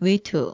V2